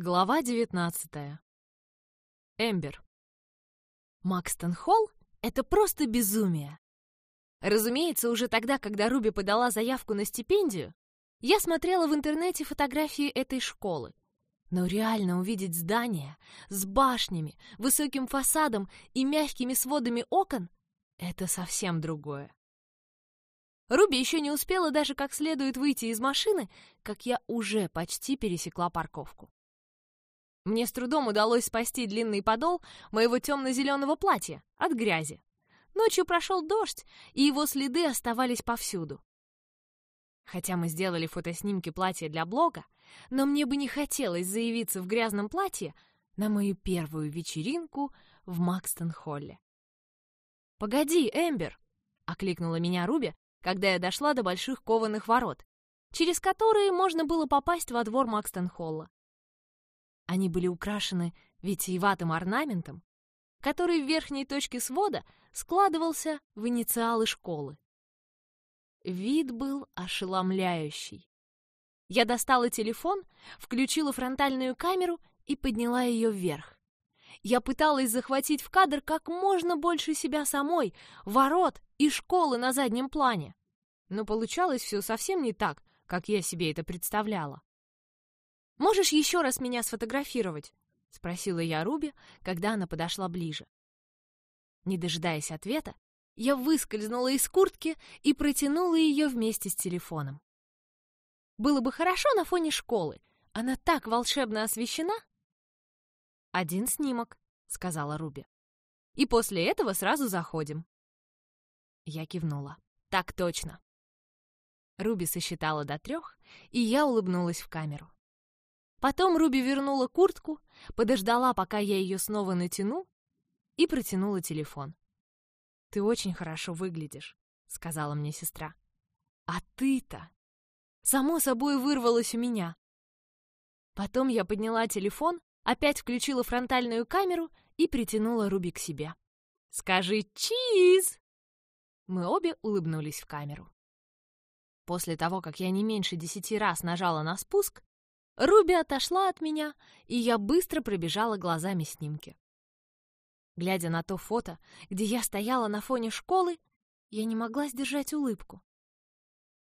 Глава 19. Эмбер. Макстон Холл — это просто безумие. Разумеется, уже тогда, когда Руби подала заявку на стипендию, я смотрела в интернете фотографии этой школы. Но реально увидеть здание с башнями, высоким фасадом и мягкими сводами окон — это совсем другое. Руби еще не успела даже как следует выйти из машины, как я уже почти пересекла парковку. Мне с трудом удалось спасти длинный подол моего темно-зеленого платья от грязи. Ночью прошел дождь, и его следы оставались повсюду. Хотя мы сделали фотоснимки платья для блога, но мне бы не хотелось заявиться в грязном платье на мою первую вечеринку в Макстон-Холле. «Погоди, Эмбер!» — окликнула меня Руби, когда я дошла до больших кованых ворот, через которые можно было попасть во двор Макстон-Холла. Они были украшены витиеватым орнаментом, который в верхней точке свода складывался в инициалы школы. Вид был ошеломляющий. Я достала телефон, включила фронтальную камеру и подняла ее вверх. Я пыталась захватить в кадр как можно больше себя самой, ворот и школы на заднем плане. Но получалось все совсем не так, как я себе это представляла. «Можешь еще раз меня сфотографировать?» — спросила я Руби, когда она подошла ближе. Не дожидаясь ответа, я выскользнула из куртки и протянула ее вместе с телефоном. Было бы хорошо на фоне школы. Она так волшебно освещена. «Один снимок», — сказала Руби. «И после этого сразу заходим». Я кивнула. «Так точно». Руби сосчитала до трех, и я улыбнулась в камеру. Потом Руби вернула куртку, подождала, пока я ее снова натяну, и протянула телефон. «Ты очень хорошо выглядишь», — сказала мне сестра. «А ты-то...» Само собой вырвалось у меня. Потом я подняла телефон, опять включила фронтальную камеру и притянула Руби к себе. «Скажи «чиз!» Мы обе улыбнулись в камеру. После того, как я не меньше десяти раз нажала на спуск, Руби отошла от меня, и я быстро пробежала глазами снимки. Глядя на то фото, где я стояла на фоне школы, я не могла сдержать улыбку.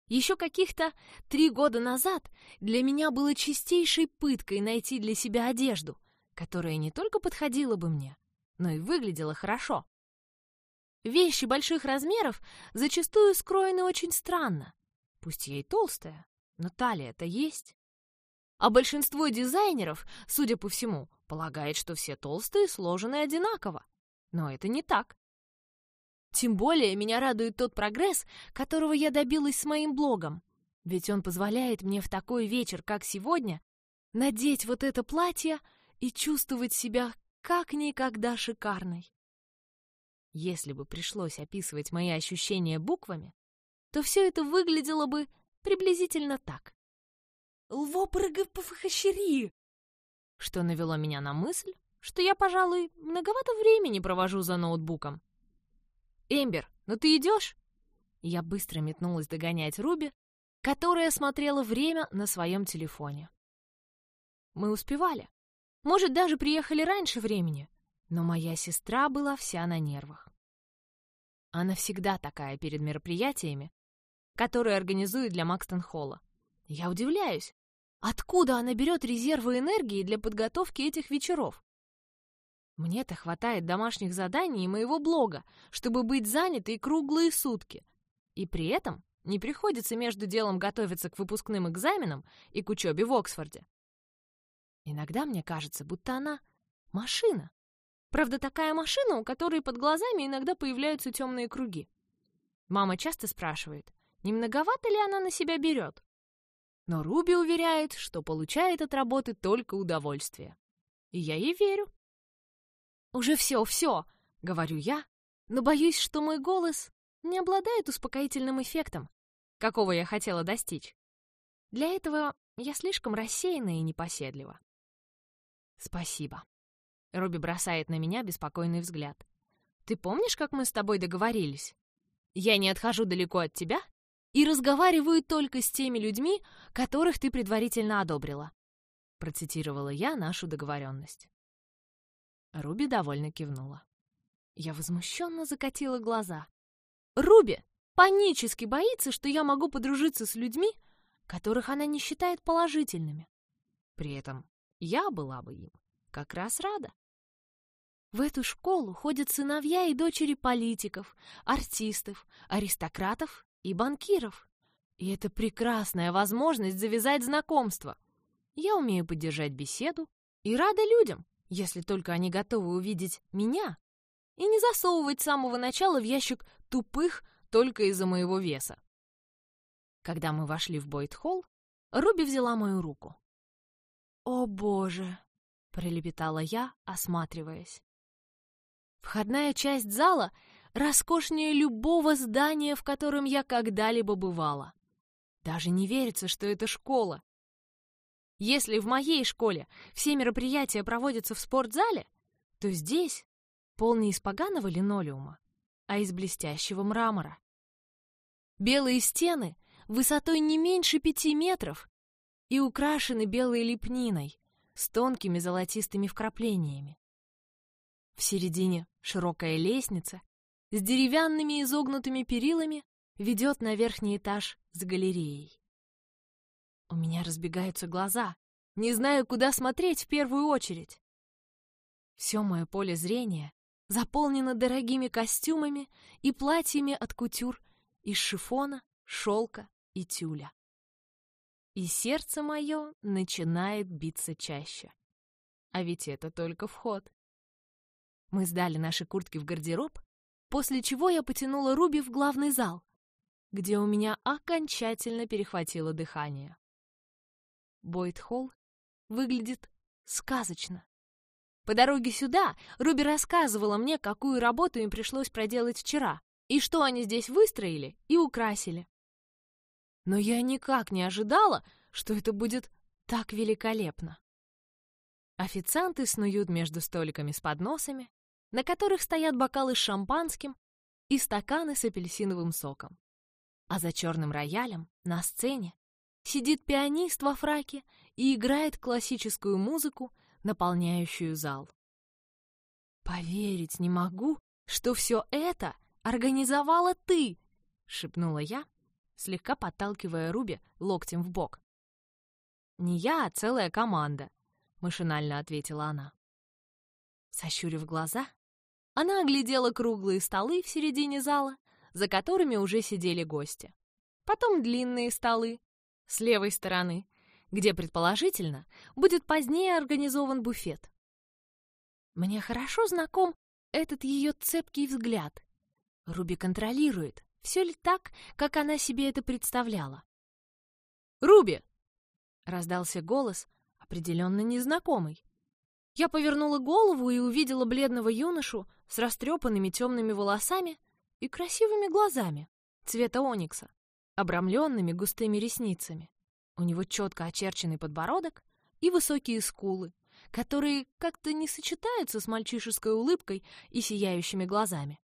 Еще каких-то три года назад для меня было чистейшей пыткой найти для себя одежду, которая не только подходила бы мне, но и выглядела хорошо. Вещи больших размеров зачастую скроены очень странно. Пусть я и толстая, но талия-то есть. А большинство дизайнеров, судя по всему, полагает, что все толстые сложены одинаково. Но это не так. Тем более меня радует тот прогресс, которого я добилась с моим блогом. Ведь он позволяет мне в такой вечер, как сегодня, надеть вот это платье и чувствовать себя как никогда шикарной. Если бы пришлось описывать мои ощущения буквами, то все это выглядело бы приблизительно так. Лвопрыгапфхащери!» Что навело меня на мысль, что я, пожалуй, многовато времени провожу за ноутбуком. «Эмбер, ну ты идешь?» Я быстро метнулась догонять Руби, которая смотрела время на своем телефоне. Мы успевали. Может, даже приехали раньше времени, но моя сестра была вся на нервах. Она всегда такая перед мероприятиями, которые организуют для Макстон-Холла. Я удивляюсь, откуда она берет резервы энергии для подготовки этих вечеров? Мне-то хватает домашних заданий и моего блога, чтобы быть занятой круглые сутки. И при этом не приходится между делом готовиться к выпускным экзаменам и к учебе в Оксфорде. Иногда мне кажется, будто она машина. Правда, такая машина, у которой под глазами иногда появляются темные круги. Мама часто спрашивает, не многовато ли она на себя берет? Но Руби уверяет, что получает от работы только удовольствие. И я ей верю. «Уже все, все!» — говорю я, но боюсь, что мой голос не обладает успокоительным эффектом, какого я хотела достичь. Для этого я слишком рассеяна и непоседлива. «Спасибо». Руби бросает на меня беспокойный взгляд. «Ты помнишь, как мы с тобой договорились? Я не отхожу далеко от тебя и разговариваю только с теми людьми, которых ты предварительно одобрила. процитировала я нашу договоренность. Руби довольно кивнула. Я возмущенно закатила глаза. Руби панически боится, что я могу подружиться с людьми, которых она не считает положительными. При этом я была бы им как раз рада. В эту школу ходят сыновья и дочери политиков, артистов, аристократов и банкиров. И это прекрасная возможность завязать знакомство. Я умею поддержать беседу и рада людям, если только они готовы увидеть меня и не засовывать с самого начала в ящик тупых только из-за моего веса. Когда мы вошли в Бойт-холл, Руби взяла мою руку. «О, Боже!» — пролепетала я, осматриваясь. Входная часть зала роскошнее любого здания, в котором я когда-либо бывала. Даже не верится, что это школа. Если в моей школе все мероприятия проводятся в спортзале, то здесь пол не из поганого линолеума, а из блестящего мрамора. Белые стены высотой не меньше пяти метров и украшены белой лепниной с тонкими золотистыми вкраплениями. В середине широкая лестница с деревянными изогнутыми перилами ведет на верхний этаж с галереей. У меня разбегаются глаза, не знаю, куда смотреть в первую очередь. Все мое поле зрения заполнено дорогими костюмами и платьями от кутюр из шифона, шелка и тюля. И сердце мое начинает биться чаще. А ведь это только вход. Мы сдали наши куртки в гардероб, после чего я потянула Руби в главный зал, где у меня окончательно перехватило дыхание. Бойт-холл выглядит сказочно. По дороге сюда Руби рассказывала мне, какую работу им пришлось проделать вчера, и что они здесь выстроили и украсили. Но я никак не ожидала, что это будет так великолепно. Официанты снуют между столиками с подносами, на которых стоят бокалы с шампанским и стаканы с апельсиновым соком. А за черным роялем на сцене сидит пианист во фраке и играет классическую музыку, наполняющую зал. «Поверить не могу, что все это организовала ты!» — шепнула я, слегка подталкивая Руби локтем в бок. «Не я, а целая команда», — машинально ответила она. Сощурив глаза, она оглядела круглые столы в середине зала, за которыми уже сидели гости. Потом длинные столы с левой стороны, где, предположительно, будет позднее организован буфет. Мне хорошо знаком этот ее цепкий взгляд. Руби контролирует, все ли так, как она себе это представляла. «Руби!» — раздался голос, определенно незнакомый. Я повернула голову и увидела бледного юношу с растрепанными темными волосами и красивыми глазами цвета оникса, обрамленными густыми ресницами. У него четко очерченный подбородок и высокие скулы, которые как-то не сочетаются с мальчишеской улыбкой и сияющими глазами.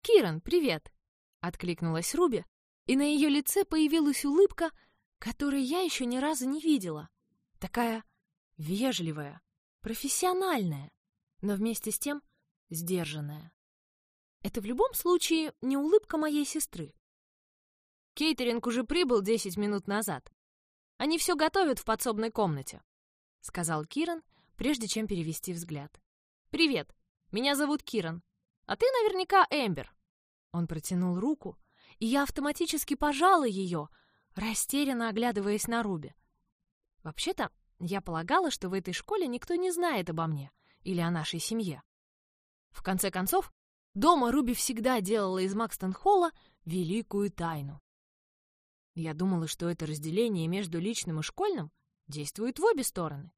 «Киран, привет!» — откликнулась Руби, и на ее лице появилась улыбка, которой я еще ни разу не видела. Такая вежливая, профессиональная, но вместе с тем сдержанная. Это в любом случае не улыбка моей сестры. Кейтеринг уже прибыл 10 минут назад. Они все готовят в подсобной комнате, сказал Киран, прежде чем перевести взгляд. Привет, меня зовут Киран, а ты наверняка Эмбер. Он протянул руку, и я автоматически пожала ее, растерянно оглядываясь на Руби. Вообще-то, я полагала, что в этой школе никто не знает обо мне или о нашей семье. В конце концов, дома Руби всегда делала из Макстон-Холла великую тайну. Я думала, что это разделение между личным и школьным действует в обе стороны.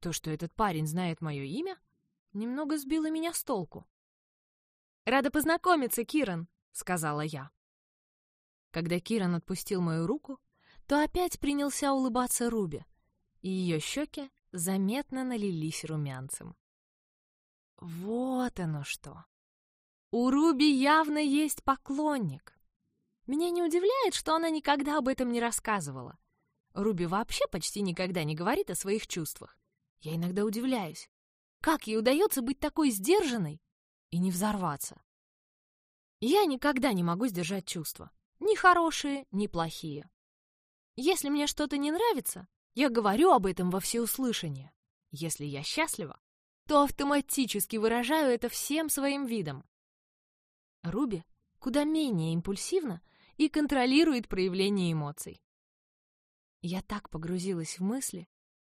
То, что этот парень знает мое имя, немного сбило меня с толку. «Рада познакомиться, Киран», — сказала я. Когда Киран отпустил мою руку, то опять принялся улыбаться Руби, и ее щеки заметно налились румянцем. Вот оно что! У Руби явно есть поклонник. Меня не удивляет, что она никогда об этом не рассказывала. Руби вообще почти никогда не говорит о своих чувствах. Я иногда удивляюсь, как ей удается быть такой сдержанной и не взорваться. Я никогда не могу сдержать чувства. Ни хорошие, ни плохие. Если мне что-то не нравится, я говорю об этом во всеуслышание. Если я счастлива, то автоматически выражаю это всем своим видом. Руби куда менее импульсивна и контролирует проявление эмоций. Я так погрузилась в мысли,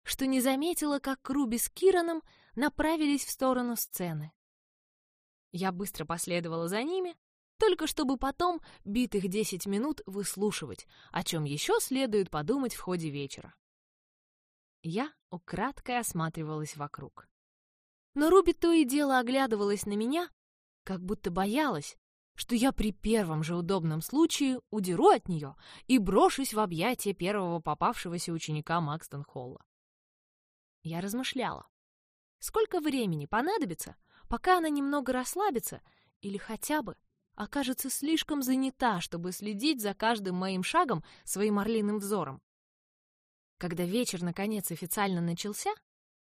что не заметила, как Руби с Кираном направились в сторону сцены. Я быстро последовала за ними, только чтобы потом битых десять минут выслушивать, о чем еще следует подумать в ходе вечера. Я украдкой осматривалась вокруг. Но Руби то и дело оглядывалась на меня, как будто боялась, что я при первом же удобном случае удеру от нее и брошусь в объятия первого попавшегося ученика Макстон-Холла. Я размышляла, сколько времени понадобится, пока она немного расслабится или хотя бы окажется слишком занята, чтобы следить за каждым моим шагом своим орлиным взором. Когда вечер наконец официально начался,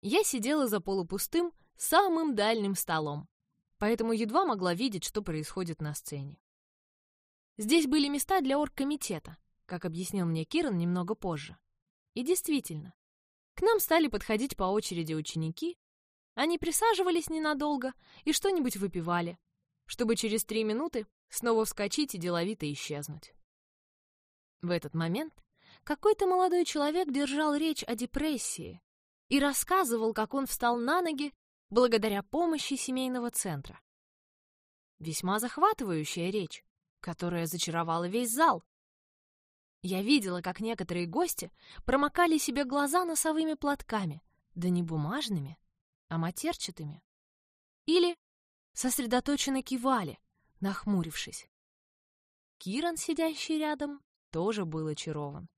я сидела за полупустым, самым дальним столом, поэтому едва могла видеть, что происходит на сцене. Здесь были места для оргкомитета, как объяснил мне Киран немного позже. И действительно, к нам стали подходить по очереди ученики, они присаживались ненадолго и что-нибудь выпивали, чтобы через три минуты снова вскочить и деловито исчезнуть. В этот момент какой-то молодой человек держал речь о депрессии и рассказывал, как он встал на ноги благодаря помощи семейного центра. Весьма захватывающая речь, которая зачаровала весь зал. Я видела, как некоторые гости промокали себе глаза носовыми платками, да не бумажными, а матерчатыми. Или сосредоточенно кивали, нахмурившись. Киран, сидящий рядом, тоже был очарован.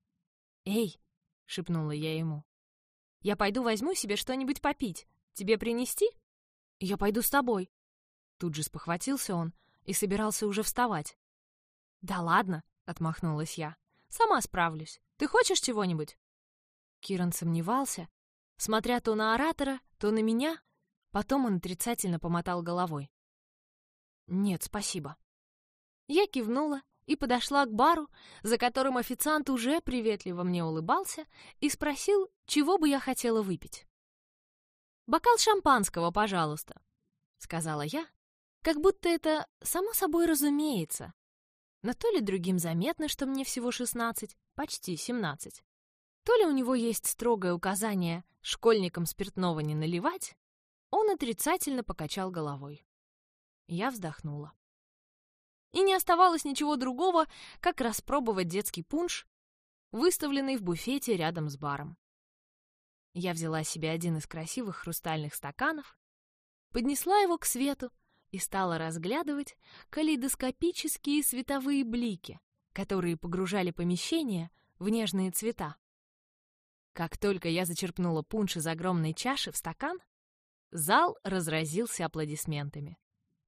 «Эй!» — шепнула я ему. «Я пойду возьму себе что-нибудь попить. Тебе принести? Я пойду с тобой. Тут же спохватился он и собирался уже вставать. Да ладно, отмахнулась я. Сама справлюсь. Ты хочешь чего-нибудь? Киран сомневался, смотря то на оратора, то на меня. Потом он отрицательно помотал головой. Нет, спасибо. Я кивнула и подошла к бару, за которым официант уже приветливо мне улыбался и спросил, чего бы я хотела выпить. «Бокал шампанского, пожалуйста», — сказала я, как будто это само собой разумеется. Но то ли другим заметно, что мне всего шестнадцать, почти семнадцать, то ли у него есть строгое указание школьникам спиртного не наливать, он отрицательно покачал головой. Я вздохнула. И не оставалось ничего другого, как распробовать детский пунш, выставленный в буфете рядом с баром. Я взяла себе один из красивых хрустальных стаканов, поднесла его к свету и стала разглядывать калейдоскопические световые блики, которые погружали помещение в нежные цвета. Как только я зачерпнула пунш из огромной чаши в стакан, зал разразился аплодисментами.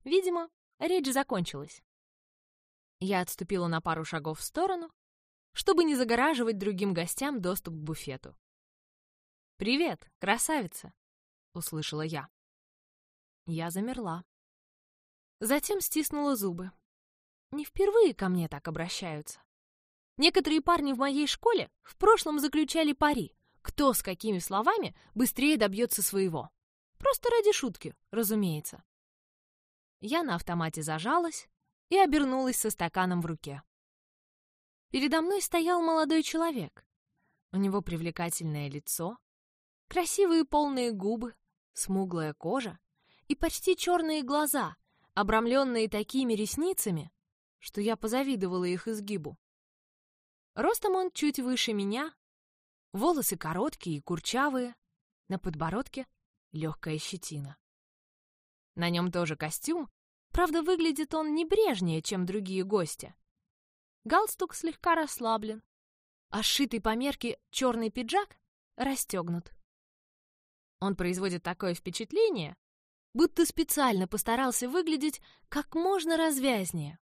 Видимо, речь закончилась. Я отступила на пару шагов в сторону, чтобы не загораживать другим гостям доступ к буфету. «Привет, красавица!» — услышала я. Я замерла. Затем стиснула зубы. Не впервые ко мне так обращаются. Некоторые парни в моей школе в прошлом заключали пари, кто с какими словами быстрее добьется своего. Просто ради шутки, разумеется. Я на автомате зажалась и обернулась со стаканом в руке. Передо мной стоял молодой человек. У него привлекательное лицо, Красивые полные губы, смуглая кожа и почти черные глаза, обрамленные такими ресницами, что я позавидовала их изгибу. Ростом он чуть выше меня, волосы короткие и курчавые, на подбородке легкая щетина. На нем тоже костюм, правда, выглядит он небрежнее, чем другие гости. Галстук слегка расслаблен, а сшитый по мерке черный пиджак расстегнут. Он производит такое впечатление, будто специально постарался выглядеть как можно развязнее.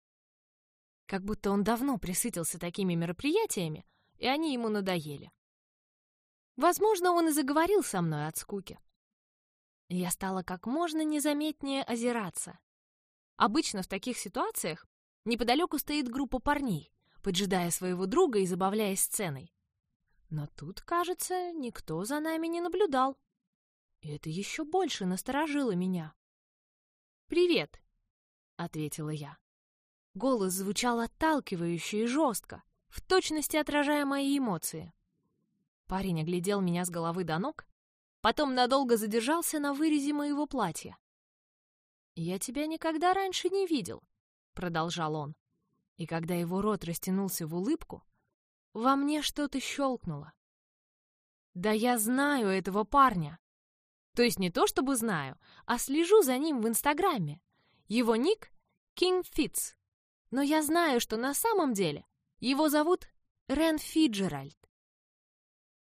Как будто он давно присытился такими мероприятиями, и они ему надоели. Возможно, он и заговорил со мной от скуки. Я стала как можно незаметнее озираться. Обычно в таких ситуациях неподалеку стоит группа парней, поджидая своего друга и забавляясь сценой. Но тут, кажется, никто за нами не наблюдал. И это еще больше насторожило меня. «Привет», — ответила я. Голос звучал отталкивающе и жестко, в точности отражая мои эмоции. Парень оглядел меня с головы до ног, потом надолго задержался на вырезе моего платья. «Я тебя никогда раньше не видел», — продолжал он. И когда его рот растянулся в улыбку, во мне что-то щелкнуло. «Да я знаю этого парня. То есть не то чтобы знаю, а слежу за ним в Инстаграме. Его ник — King Fitz. Но я знаю, что на самом деле его зовут Рен Фиджеральд.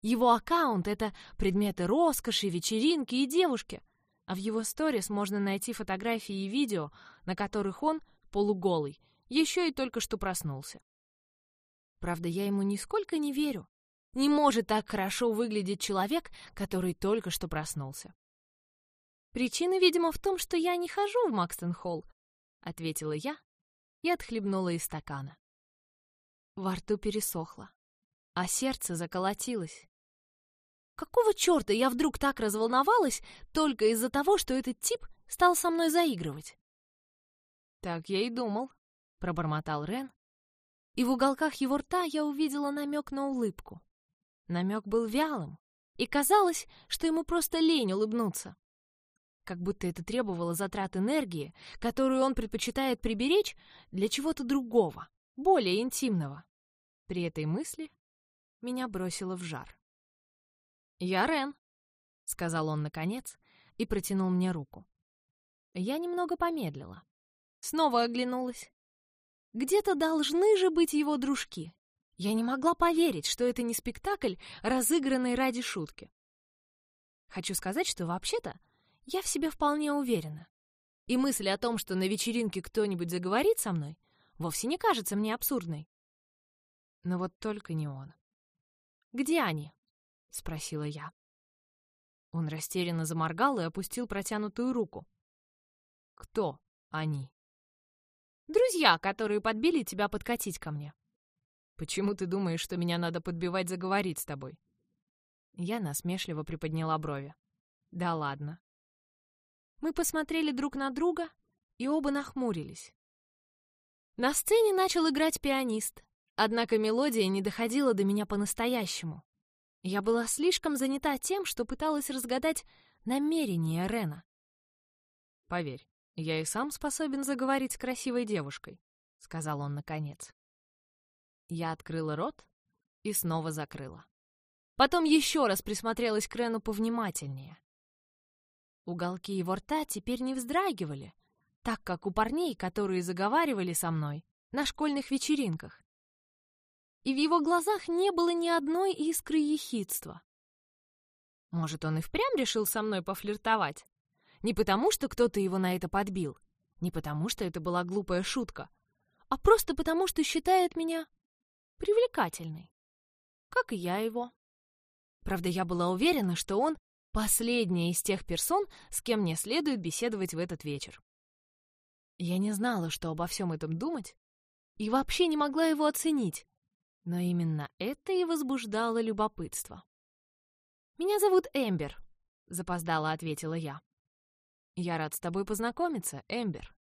Его аккаунт — это предметы роскоши, вечеринки и девушки. А в его сторис можно найти фотографии и видео, на которых он, полуголый, еще и только что проснулся. Правда, я ему нисколько не верю. Не может так хорошо выглядеть человек, который только что проснулся. Причина, видимо, в том, что я не хожу в Макстон-Холл, ответила я и отхлебнула из стакана. Во рту пересохло, а сердце заколотилось. Какого черта я вдруг так разволновалась только из-за того, что этот тип стал со мной заигрывать? Так я и думал, пробормотал Рен, и в уголках его рта я увидела намек на улыбку. Намек был вялым, и казалось, что ему просто лень улыбнуться. Как будто это требовало затрат энергии, которую он предпочитает приберечь для чего-то другого, более интимного. При этой мысли меня бросило в жар. «Я Рен», — сказал он наконец и протянул мне руку. Я немного помедлила. Снова оглянулась. Где-то должны же быть его дружки. Я не могла поверить, что это не спектакль, разыгранный ради шутки. Хочу сказать, что вообще-то я в себе вполне уверена. И мысль о том, что на вечеринке кто-нибудь заговорит со мной, вовсе не кажется мне абсурдной. Но вот только не он. «Где они?» — спросила я. Он растерянно заморгал и опустил протянутую руку. «Кто они?» «Друзья, которые подбили тебя подкатить ко мне». «Почему ты думаешь, что меня надо подбивать заговорить с тобой?» Я насмешливо приподняла брови. «Да ладно». Мы посмотрели друг на друга и оба нахмурились. На сцене начал играть пианист, однако мелодия не доходила до меня по-настоящему. Я была слишком занята тем, что пыталась разгадать намерения Рена. «Поверь, я и сам способен заговорить с красивой девушкой», — сказал он наконец. Я открыла рот и снова закрыла. Потом еще раз присмотрелась к Рену повнимательнее. Уголки его рта теперь не вздрагивали, так как у парней, которые заговаривали со мной на школьных вечеринках и в его глазах не было ни одной искры ехидства. Может, он и впрямь решил со мной пофлиртовать? Не потому, что кто-то его на это подбил, не потому, что это была глупая шутка, а просто потому, что считает меня привлекательной, как и я его. Правда, я была уверена, что он последняя из тех персон, с кем мне следует беседовать в этот вечер. Я не знала, что обо всем этом думать, и вообще не могла его оценить, но именно это и возбуждало любопытство. «Меня зовут Эмбер», — запоздало ответила я. «Я рад с тобой познакомиться, Эмбер».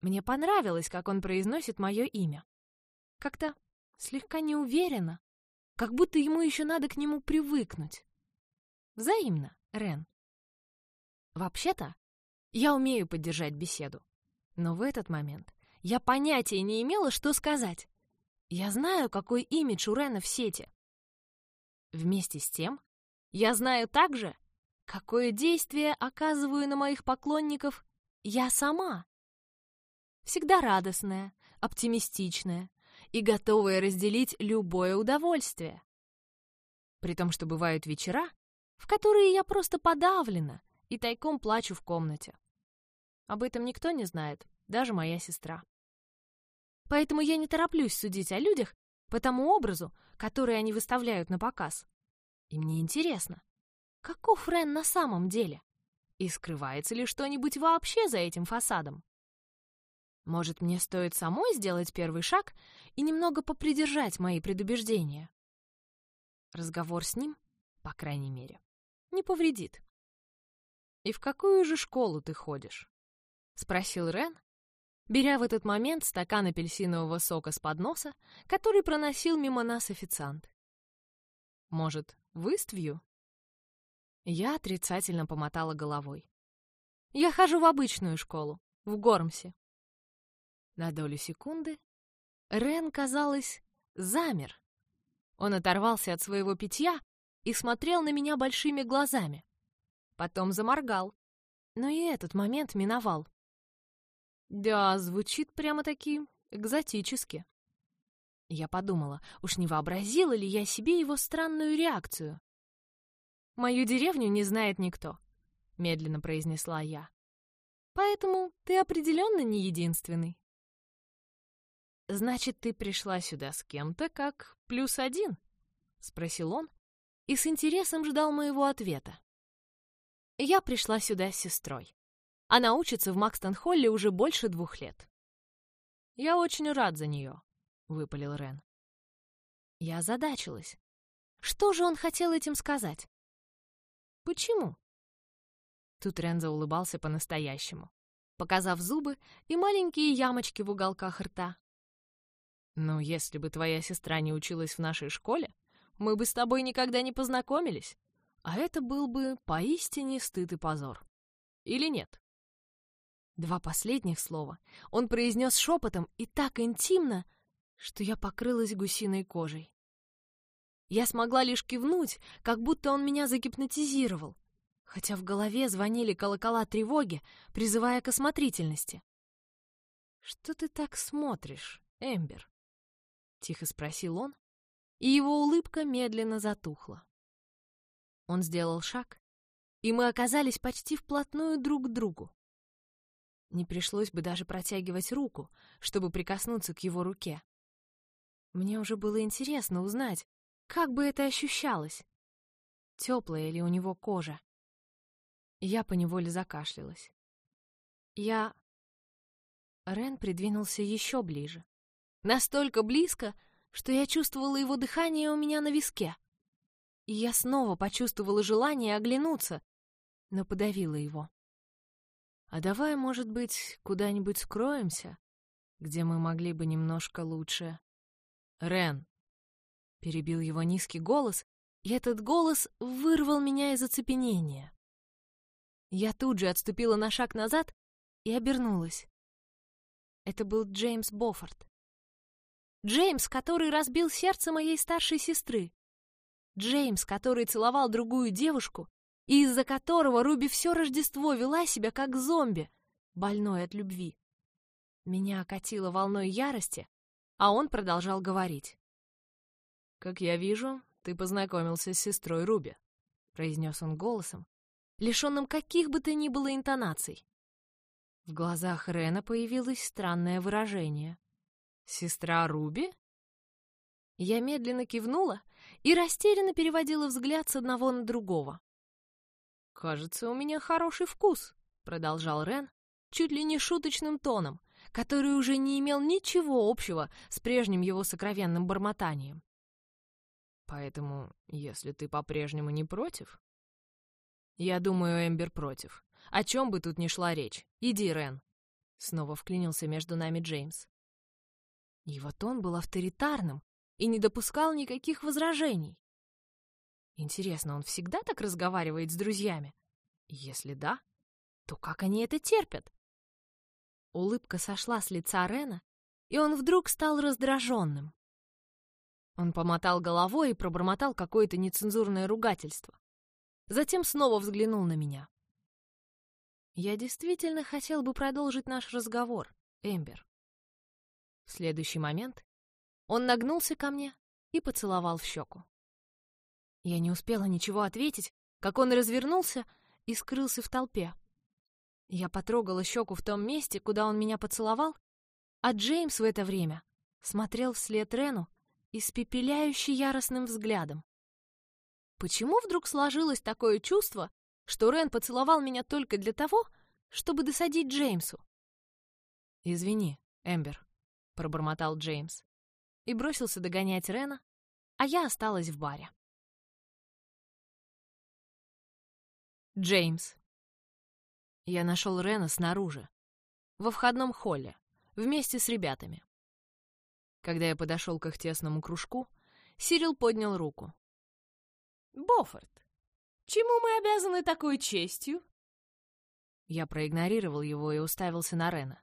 Мне понравилось, как он произносит мое имя. Как-то слегка неуверенно, как будто ему еще надо к нему привыкнуть. Взаимно, Рен. Вообще-то, я умею поддержать беседу. Но в этот момент я понятия не имела, что сказать. Я знаю, какой имидж у Рена в сети. Вместе с тем, я знаю также, какое действие оказываю на моих поклонников я сама. Всегда радостная, оптимистичная и готовая разделить любое удовольствие. При том, что бывают вечера, в которые я просто подавлена и тайком плачу в комнате. Об этом никто не знает, даже моя сестра. Поэтому я не тороплюсь судить о людях по тому образу, который они выставляют на показ. И мне интересно, каков Рен на самом деле? И скрывается ли что-нибудь вообще за этим фасадом? Может, мне стоит самой сделать первый шаг и немного попридержать мои предубеждения? Разговор с ним, по крайней мере, не повредит. «И в какую же школу ты ходишь?» — спросил Рен, беря в этот момент стакан апельсинового сока с подноса, который проносил мимо нас официант. «Может, в Иствью?» Я отрицательно помотала головой. «Я хожу в обычную школу, в Гормсе». На долю секунды Рен, казалось, замер. Он оторвался от своего питья и смотрел на меня большими глазами. Потом заморгал, но и этот момент миновал. Да, звучит прямо-таки экзотически. Я подумала, уж не вообразила ли я себе его странную реакцию. «Мою деревню не знает никто», — медленно произнесла я. «Поэтому ты определенно не единственный». «Значит, ты пришла сюда с кем-то как плюс один?» — спросил он и с интересом ждал моего ответа. Я пришла сюда с сестрой. Она учится в Макстон-Холле уже больше двух лет. «Я очень рад за нее», — выпалил Рен. Я озадачилась. Что же он хотел этим сказать? Почему? Тут Рен заулыбался по-настоящему, показав зубы и маленькие ямочки в уголках рта. «Ну, если бы твоя сестра не училась в нашей школе, мы бы с тобой никогда не познакомились, а это был бы поистине стыд и позор. Или нет?» Два последних слова он произнес шепотом и так интимно, что я покрылась гусиной кожей. Я смогла лишь кивнуть, как будто он меня загипнотизировал, хотя в голове звонили колокола тревоги, призывая к осмотрительности. «Что ты так смотришь, Эмбер?» — тихо спросил он, и его улыбка медленно затухла. Он сделал шаг, и мы оказались почти вплотную друг к другу. Не пришлось бы даже протягивать руку, чтобы прикоснуться к его руке. Мне уже было интересно узнать, как бы это ощущалось. Теплая ли у него кожа? Я поневоле закашлялась. Я... Рен придвинулся еще ближе. Настолько близко, что я чувствовала его дыхание у меня на виске. И я снова почувствовала желание оглянуться, но подавила его. «А давай, может быть, куда-нибудь скроемся, где мы могли бы немножко лучше...» «Рен!» — перебил его низкий голос, и этот голос вырвал меня из оцепенения. Я тут же отступила на шаг назад и обернулась. Это был Джеймс Боффорд. Джеймс, который разбил сердце моей старшей сестры. Джеймс, который целовал другую девушку, и из-за которого Руби все Рождество вела себя как зомби, больной от любви. Меня окатило волной ярости, а он продолжал говорить. «Как я вижу, ты познакомился с сестрой Руби», — произнес он голосом, лишенным каких бы то ни было интонаций. В глазах Рена появилось странное выражение — «Сестра Руби?» Я медленно кивнула и растерянно переводила взгляд с одного на другого. «Кажется, у меня хороший вкус», — продолжал Рен, чуть ли не шуточным тоном, который уже не имел ничего общего с прежним его сокровенным бормотанием. «Поэтому, если ты по-прежнему не против...» «Я думаю, Эмбер против. О чем бы тут ни шла речь. Иди, Рен!» Снова вклинился между нами Джеймс. Его тон был авторитарным и не допускал никаких возражений. Интересно, он всегда так разговаривает с друзьями? Если да, то как они это терпят? Улыбка сошла с лица Рена, и он вдруг стал раздраженным. Он помотал головой и пробормотал какое-то нецензурное ругательство. Затем снова взглянул на меня. «Я действительно хотел бы продолжить наш разговор, Эмбер. В следующий момент он нагнулся ко мне и поцеловал в щеку. Я не успела ничего ответить, как он развернулся и скрылся в толпе. Я потрогала щеку в том месте, куда он меня поцеловал, а Джеймс в это время смотрел вслед Рену испепеляющий яростным взглядом. Почему вдруг сложилось такое чувство, что Рен поцеловал меня только для того, чтобы досадить Джеймсу? «Извини, Эмбер», — пробормотал Джеймс и бросился догонять Рена, а я осталась в баре. Джеймс. Я нашел Рена снаружи, во входном холле, вместе с ребятами. Когда я подошел к их тесному кружку, Сирил поднял руку. «Боффорд, чему мы обязаны такой честью?» Я проигнорировал его и уставился на Рена.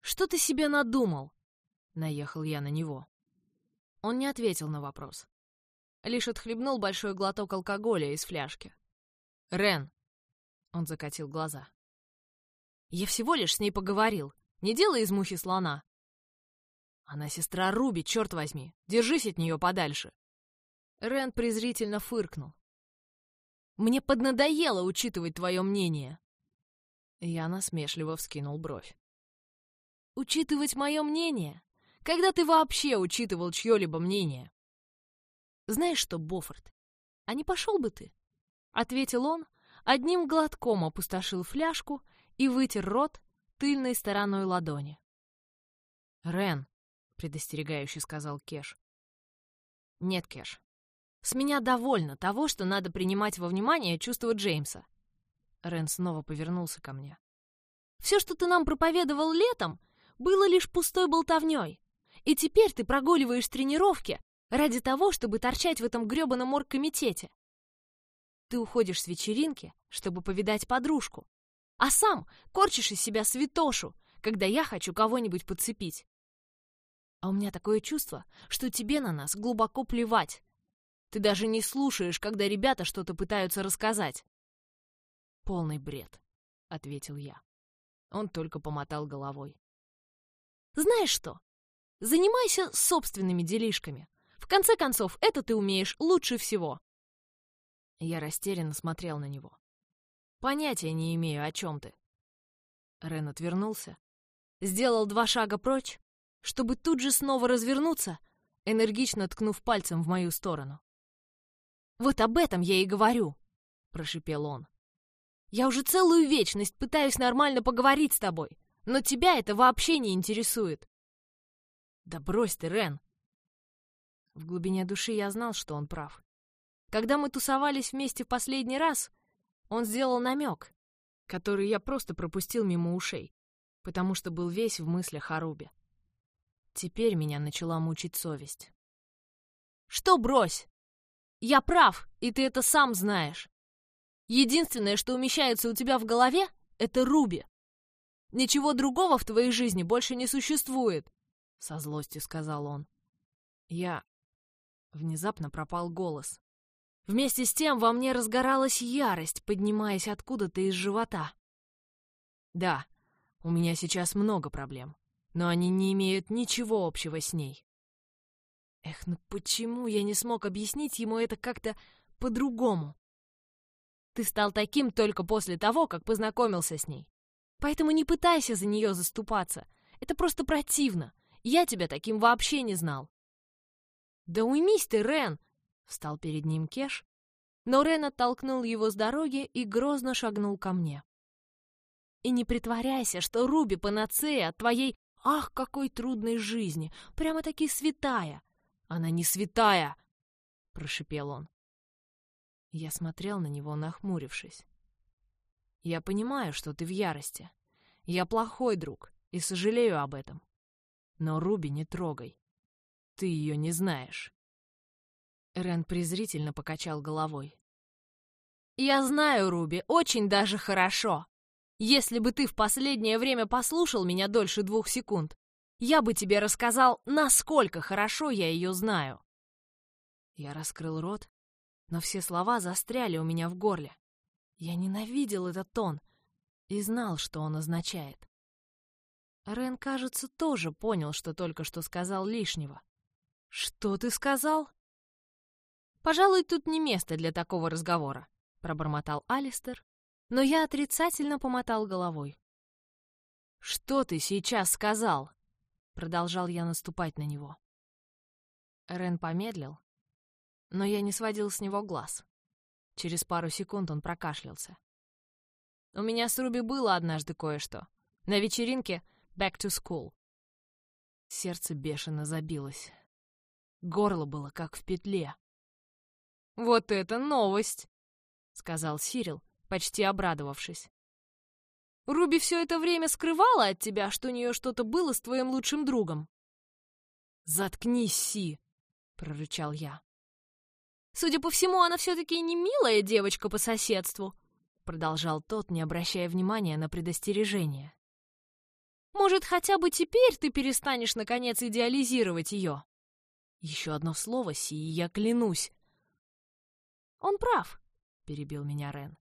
«Что ты себе надумал?» Наехал я на него. Он не ответил на вопрос. Лишь отхлебнул большой глоток алкоголя из фляжки. «Рен!» Он закатил глаза. «Я всего лишь с ней поговорил. Не делай из мухи слона. Она сестра Руби, черт возьми. Держись от нее подальше. Рен презрительно фыркнул. Мне поднадоело учитывать твое мнение. Я насмешливо вскинул бровь. Учитывать мое мнение? Когда ты вообще учитывал чье-либо мнение? Знаешь что, Боффорд, а не пошел бы ты? Ответил он, одним глотком опустошил фляжку и вытер рот тыльной стороной ладони. «Рен», — предостерегающе сказал Кеш. «Нет, Кеш, с меня довольно того, что надо принимать во внимание чувства Джеймса». Рен снова повернулся ко мне. «Все, что ты нам проповедовал летом, было лишь пустой болтовней. И теперь ты прогуливаешь тренировки ради того, чтобы торчать в этом грёбаном оргкомитете. Ты уходишь с вечеринки, чтобы повидать подружку, а сам корчишь из себя святошу, когда я хочу кого-нибудь подцепить. А у меня такое чувство, что тебе на нас глубоко плевать. Ты даже не слушаешь, когда ребята что-то пытаются рассказать. Полный бред, — ответил я. Он только помотал головой. Знаешь что? Занимайся собственными делишками. В конце концов, это ты умеешь лучше всего. Я растерянно смотрел на него. Понятия не имею, о чем ты. Рен отвернулся, сделал два шага прочь, чтобы тут же снова развернуться, энергично ткнув пальцем в мою сторону. «Вот об этом я и говорю», — прошипел он. «Я уже целую вечность пытаюсь нормально поговорить с тобой, но тебя это вообще не интересует». «Да брось ты, Рен!» В глубине души я знал, что он прав. Когда мы тусовались вместе в последний раз, он сделал намек, который я просто пропустил мимо ушей, потому что был весь в мыслях о Рубе. Теперь меня начала мучить совесть. «Что брось? Я прав, и ты это сам знаешь. Единственное, что умещается у тебя в голове, — это Руби. Ничего другого в твоей жизни больше не существует», — со злостью сказал он. Я... Внезапно пропал голос. Вместе с тем во мне разгоралась ярость, поднимаясь откуда-то из живота. Да, у меня сейчас много проблем, но они не имеют ничего общего с ней. Эх, ну почему я не смог объяснить ему это как-то по-другому? Ты стал таким только после того, как познакомился с ней. Поэтому не пытайся за нее заступаться. Это просто противно. Я тебя таким вообще не знал. Да уймись ты, Рен, Встал перед ним Кеш, но Рен оттолкнул его с дороги и грозно шагнул ко мне. «И не притворяйся, что Руби панацея от твоей, ах, какой трудной жизни, прямо-таки святая!» «Она не святая!» — прошипел он. Я смотрел на него, нахмурившись. «Я понимаю, что ты в ярости. Я плохой друг и сожалею об этом. Но Руби не трогай. Ты ее не знаешь». Рен презрительно покачал головой. «Я знаю, Руби, очень даже хорошо. Если бы ты в последнее время послушал меня дольше двух секунд, я бы тебе рассказал, насколько хорошо я ее знаю». Я раскрыл рот, но все слова застряли у меня в горле. Я ненавидел этот тон и знал, что он означает. Рен, кажется, тоже понял, что только что сказал лишнего. «Что ты сказал?» «Пожалуй, тут не место для такого разговора», — пробормотал Алистер, но я отрицательно помотал головой. «Что ты сейчас сказал?» — продолжал я наступать на него. Рен помедлил, но я не сводил с него глаз. Через пару секунд он прокашлялся. У меня с Руби было однажды кое-что. На вечеринке «Back to School». Сердце бешено забилось. Горло было как в петле. «Вот это новость!» — сказал Сирил, почти обрадовавшись. «Руби все это время скрывала от тебя, что у нее что-то было с твоим лучшим другом». «Заткнись, Си!» — прорычал я. «Судя по всему, она все-таки не милая девочка по соседству», — продолжал тот, не обращая внимания на предостережение. «Может, хотя бы теперь ты перестанешь, наконец, идеализировать ее?» Еще одно слово, Си, и я клянусь. «Он прав», — перебил меня Рен.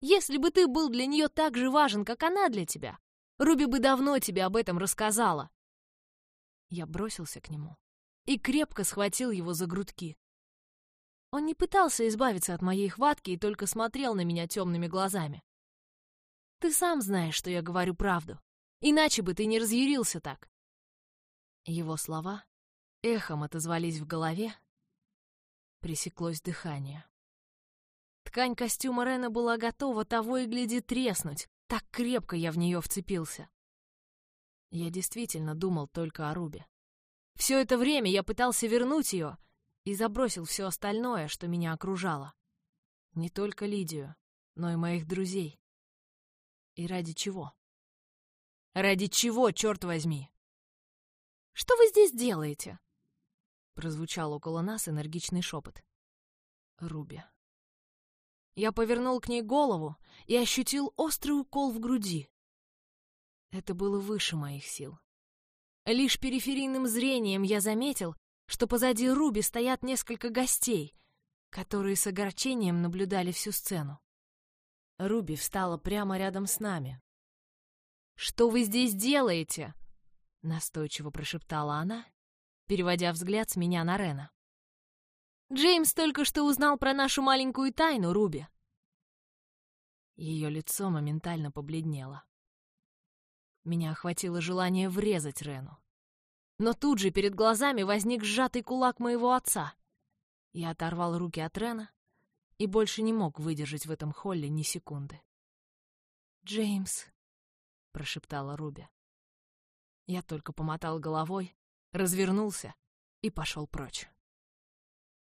«Если бы ты был для нее так же важен, как она для тебя, Руби бы давно тебе об этом рассказала». Я бросился к нему и крепко схватил его за грудки. Он не пытался избавиться от моей хватки и только смотрел на меня темными глазами. «Ты сам знаешь, что я говорю правду. Иначе бы ты не разъярился так». Его слова эхом отозвались в голове. Пресеклось дыхание. Ткань костюма Рена была готова того и гляди треснуть. Так крепко я в нее вцепился. Я действительно думал только о Рубе. Все это время я пытался вернуть ее и забросил все остальное, что меня окружало. Не только Лидию, но и моих друзей. И ради чего? Ради чего, черт возьми? «Что вы здесь делаете?» Прозвучал около нас энергичный шепот. Руби. Я повернул к ней голову и ощутил острый укол в груди. Это было выше моих сил. Лишь периферийным зрением я заметил, что позади Руби стоят несколько гостей, которые с огорчением наблюдали всю сцену. Руби встала прямо рядом с нами. «Что вы здесь делаете?» — настойчиво прошептала она, переводя взгляд с меня на Рена. Джеймс только что узнал про нашу маленькую тайну, Руби. Ее лицо моментально побледнело. Меня охватило желание врезать Рену. Но тут же перед глазами возник сжатый кулак моего отца. Я оторвал руки от Рена и больше не мог выдержать в этом холле ни секунды. «Джеймс», — прошептала Руби. Я только помотал головой, развернулся и пошел прочь.